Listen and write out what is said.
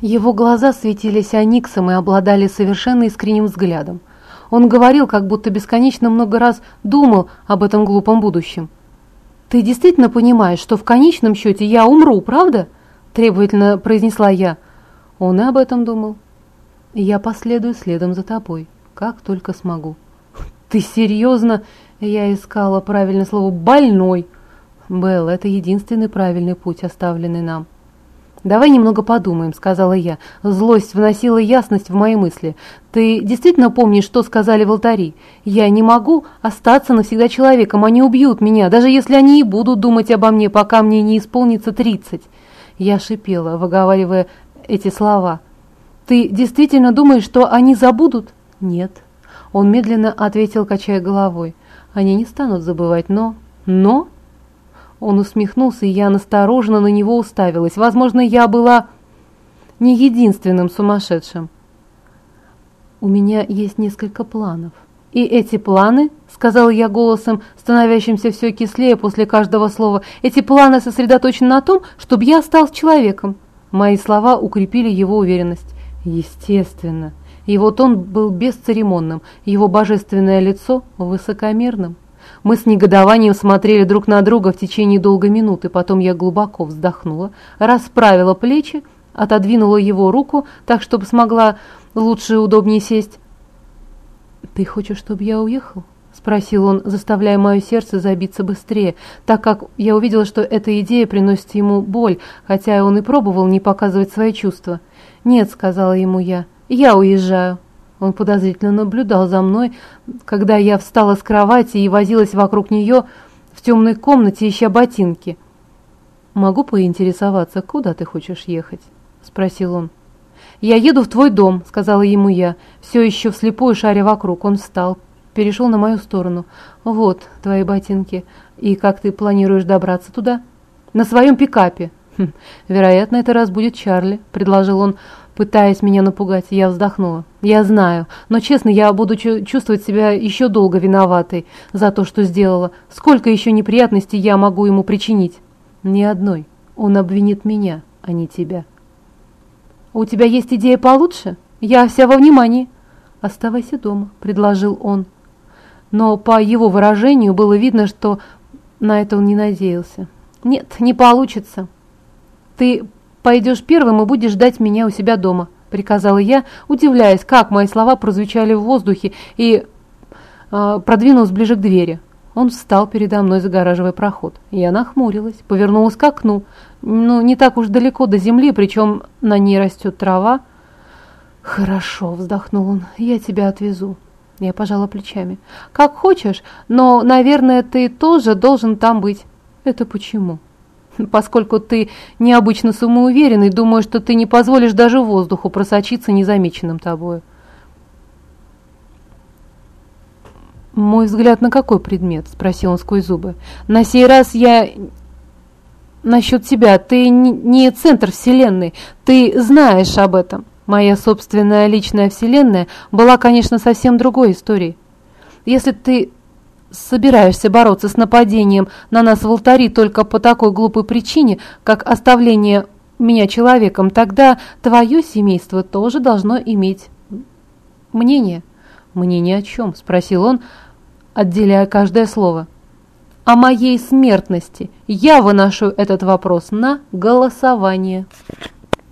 Его глаза светились аниксом и обладали совершенно искренним взглядом. Он говорил, как будто бесконечно много раз думал об этом глупом будущем. «Ты действительно понимаешь, что в конечном счете я умру, правда?» – требовательно произнесла я. Он и об этом думал. «Я последую следом за тобой, как только смогу». «Ты серьезно?» – я искала правильное слово «больной». «Белл, это единственный правильный путь, оставленный нам». «Давай немного подумаем», — сказала я. Злость вносила ясность в мои мысли. «Ты действительно помнишь, что сказали в алтари? Я не могу остаться навсегда человеком, они убьют меня, даже если они и будут думать обо мне, пока мне не исполнится тридцать». Я шипела, выговаривая эти слова. «Ты действительно думаешь, что они забудут?» «Нет». Он медленно ответил, качая головой. «Они не станут забывать, но...» «Но?» Он усмехнулся, и я настороженно на него уставилась. Возможно, я была не единственным сумасшедшим. «У меня есть несколько планов». «И эти планы, — сказал я голосом, становящимся все кислее после каждого слова, — эти планы сосредоточены на том, чтобы я стал человеком». Мои слова укрепили его уверенность. Естественно. Его тон был бесцеремонным, его божественное лицо высокомерным. Мы с негодованием смотрели друг на друга в течение долгой минуты, потом я глубоко вздохнула, расправила плечи, отодвинула его руку так, чтобы смогла лучше и удобнее сесть. «Ты хочешь, чтобы я уехал?» — спросил он, заставляя мое сердце забиться быстрее, так как я увидела, что эта идея приносит ему боль, хотя он и пробовал не показывать свои чувства. «Нет», — сказала ему я, — «я уезжаю». Он подозрительно наблюдал за мной, когда я встала с кровати и возилась вокруг нее в темной комнате, ища ботинки. «Могу поинтересоваться, куда ты хочешь ехать?» — спросил он. «Я еду в твой дом», — сказала ему я, все еще вслепую шаря вокруг. Он встал, перешел на мою сторону. «Вот твои ботинки. И как ты планируешь добраться туда?» «На своем пикапе». Хм, «Вероятно, это разбудит Чарли», — предложил он, пытаясь меня напугать. Я вздохнула. «Я знаю, но, честно, я буду чувствовать себя еще долго виноватой за то, что сделала. Сколько еще неприятностей я могу ему причинить?» «Ни одной. Он обвинит меня, а не тебя». «У тебя есть идея получше? Я вся во внимании». «Оставайся дома», — предложил он. Но по его выражению было видно, что на это он не надеялся. «Нет, не получится. Ты «Пойдешь первым и будешь ждать меня у себя дома», — приказала я, удивляясь, как мои слова прозвучали в воздухе, и э, продвинулась ближе к двери. Он встал передо мной, загораживая проход. Я нахмурилась, повернулась к окну. Ну, не так уж далеко до земли, причем на ней растет трава. «Хорошо», — вздохнул он, — «я тебя отвезу». Я пожала плечами. «Как хочешь, но, наверное, ты тоже должен там быть». «Это почему?» Поскольку ты необычно самоуверенный, думаю, что ты не позволишь даже воздуху просочиться незамеченным тобою. «Мой взгляд на какой предмет?» – спросил он сквозь зубы. «На сей раз я насчет тебя. Ты не центр вселенной, ты знаешь об этом. Моя собственная личная вселенная была, конечно, совсем другой историей. Если ты собираешься бороться с нападением на нас в алтари только по такой глупой причине, как оставление меня человеком, тогда твое семейство тоже должно иметь мнение. «Мнение о чем?» – спросил он, отделяя каждое слово. «О моей смертности. Я выношу этот вопрос на голосование».